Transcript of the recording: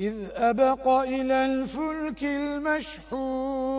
إذ أبق إلى الفلك المشحون